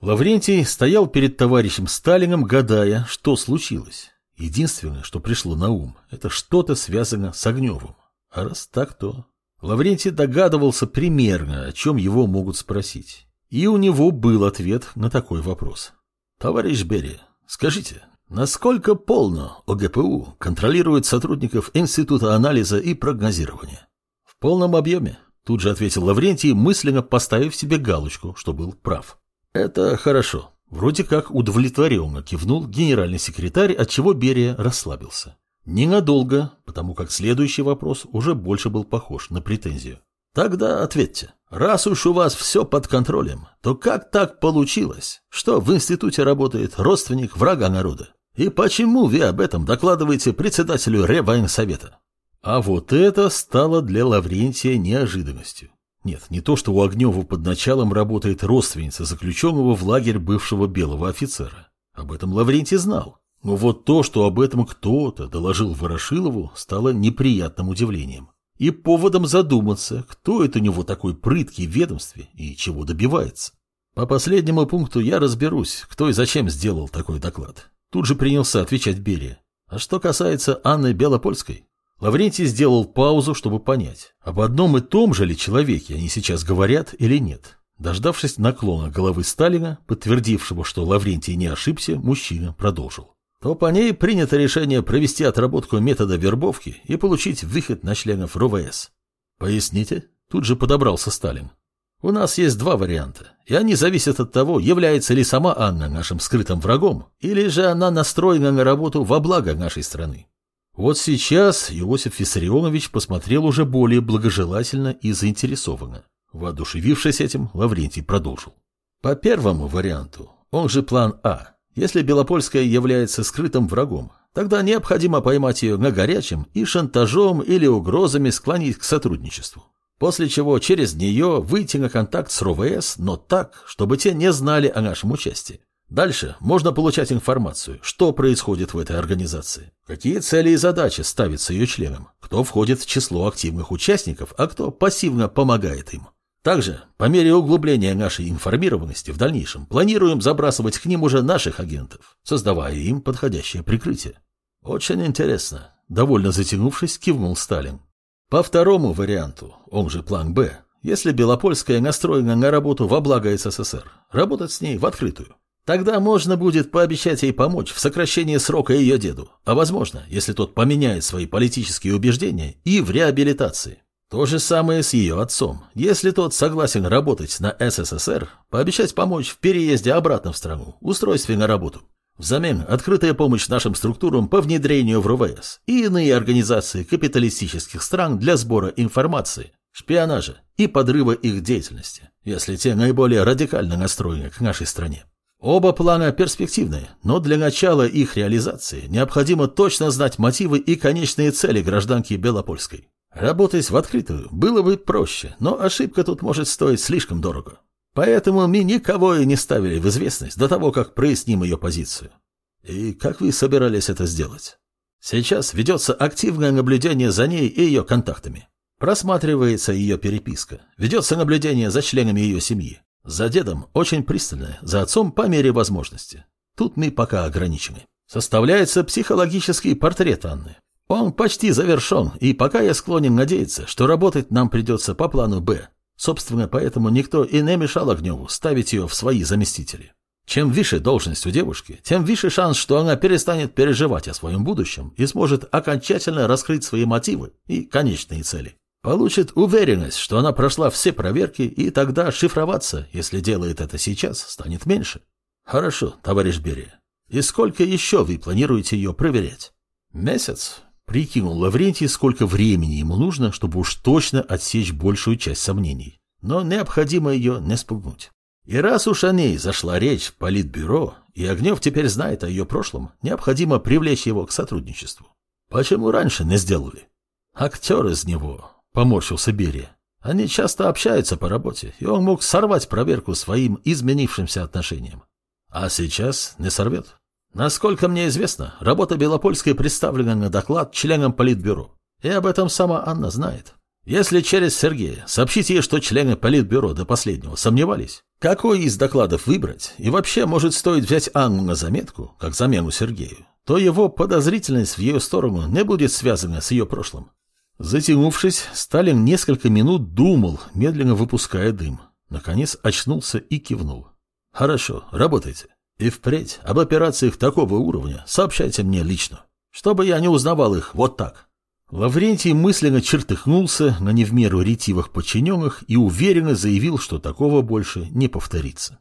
Лаврентий стоял перед товарищем Сталином, гадая, что случилось. Единственное, что пришло на ум, это что-то связано с Огневым. А раз так, то... Лаврентий догадывался примерно, о чем его могут спросить. И у него был ответ на такой вопрос. «Товарищ Берия, скажите, насколько полно ОГПУ контролирует сотрудников Института анализа и прогнозирования?» «В полном объеме», — тут же ответил Лаврентий, мысленно поставив себе галочку, что был прав. «Это хорошо», — вроде как удовлетворенно кивнул генеральный секретарь, отчего Берия расслабился. Ненадолго, потому как следующий вопрос уже больше был похож на претензию. Тогда ответьте, раз уж у вас все под контролем, то как так получилось, что в институте работает родственник врага народа? И почему вы об этом докладываете председателю Реввоенсовета? А вот это стало для Лаврентия неожиданностью. Нет, не то, что у Огнева под началом работает родственница заключенного в лагерь бывшего белого офицера. Об этом Лаврентий знал. Но вот то, что об этом кто-то доложил Ворошилову, стало неприятным удивлением и поводом задуматься, кто это у него такой прыткий в ведомстве и чего добивается. По последнему пункту я разберусь, кто и зачем сделал такой доклад. Тут же принялся отвечать Берия. А что касается Анны Белопольской, Лаврентий сделал паузу, чтобы понять, об одном и том же ли человеке они сейчас говорят или нет. Дождавшись наклона головы Сталина, подтвердившего, что Лаврентий не ошибся, мужчина продолжил то по ней принято решение провести отработку метода вербовки и получить выход на членов РОВС. Поясните? Тут же подобрался Сталин. У нас есть два варианта, и они зависят от того, является ли сама Анна нашим скрытым врагом, или же она настроена на работу во благо нашей страны. Вот сейчас Иосиф Виссарионович посмотрел уже более благожелательно и заинтересованно. Воодушевившись этим, Лаврентий продолжил. По первому варианту, он же план А, если Белопольская является скрытым врагом, тогда необходимо поймать ее на горячем и шантажом или угрозами склонить к сотрудничеству. После чего через нее выйти на контакт с РОВС, но так, чтобы те не знали о нашем участии. Дальше можно получать информацию, что происходит в этой организации, какие цели и задачи ставятся ее членам, кто входит в число активных участников, а кто пассивно помогает им. Также, по мере углубления нашей информированности в дальнейшем, планируем забрасывать к ним уже наших агентов, создавая им подходящее прикрытие. Очень интересно. Довольно затянувшись, кивнул Сталин. По второму варианту, он же план «Б», если Белопольская настроена на работу во благо СССР, работать с ней в открытую. Тогда можно будет пообещать ей помочь в сокращении срока ее деду, а возможно, если тот поменяет свои политические убеждения, и в реабилитации. То же самое с ее отцом. Если тот согласен работать на СССР, пообещать помочь в переезде обратно в страну, устройстве на работу. Взамен открытая помощь нашим структурам по внедрению в РУВС и иные организации капиталистических стран для сбора информации, шпионажа и подрыва их деятельности, если те наиболее радикально настроены к нашей стране. Оба плана перспективные, но для начала их реализации необходимо точно знать мотивы и конечные цели гражданки Белопольской. Работать в открытую было бы проще, но ошибка тут может стоить слишком дорого. Поэтому мы никого и не ставили в известность до того, как проясним ее позицию. И как вы собирались это сделать? Сейчас ведется активное наблюдение за ней и ее контактами. Просматривается ее переписка, ведется наблюдение за членами ее семьи. За дедом очень пристальное, за отцом по мере возможности. Тут мы пока ограничены. Составляется психологический портрет Анны. Он почти завершен, и пока я склонен надеяться, что работать нам придется по плану «Б». Собственно, поэтому никто и не мешал Огневу ставить ее в свои заместители. Чем выше должность у девушки, тем выше шанс, что она перестанет переживать о своем будущем и сможет окончательно раскрыть свои мотивы и конечные цели. Получит уверенность, что она прошла все проверки, и тогда шифроваться, если делает это сейчас, станет меньше. Хорошо, товарищ Берия. И сколько еще вы планируете ее проверять? Месяц? Прикинул Лаврентий, сколько времени ему нужно, чтобы уж точно отсечь большую часть сомнений. Но необходимо ее не спугнуть. И раз уж о ней зашла речь в политбюро, и Огнев теперь знает о ее прошлом, необходимо привлечь его к сотрудничеству. Почему раньше не сделали? Актер из него, поморщился Берия. Они часто общаются по работе, и он мог сорвать проверку своим изменившимся отношениям. А сейчас не сорвет. Насколько мне известно, работа Белопольской представлена на доклад членам Политбюро. И об этом сама Анна знает. Если через Сергея, сообщите ей, что члены Политбюро до последнего сомневались. Какой из докладов выбрать? И вообще, может, стоит взять Анну на заметку, как замену Сергею? То его подозрительность в ее сторону не будет связана с ее прошлым. Затянувшись, Сталин несколько минут думал, медленно выпуская дым. Наконец очнулся и кивнул. «Хорошо, работайте. И впредь об операциях такого уровня сообщайте мне лично, чтобы я не узнавал их вот так». Лаврентий мысленно чертыхнулся на невмеру ретивых подчиненных и уверенно заявил, что такого больше не повторится.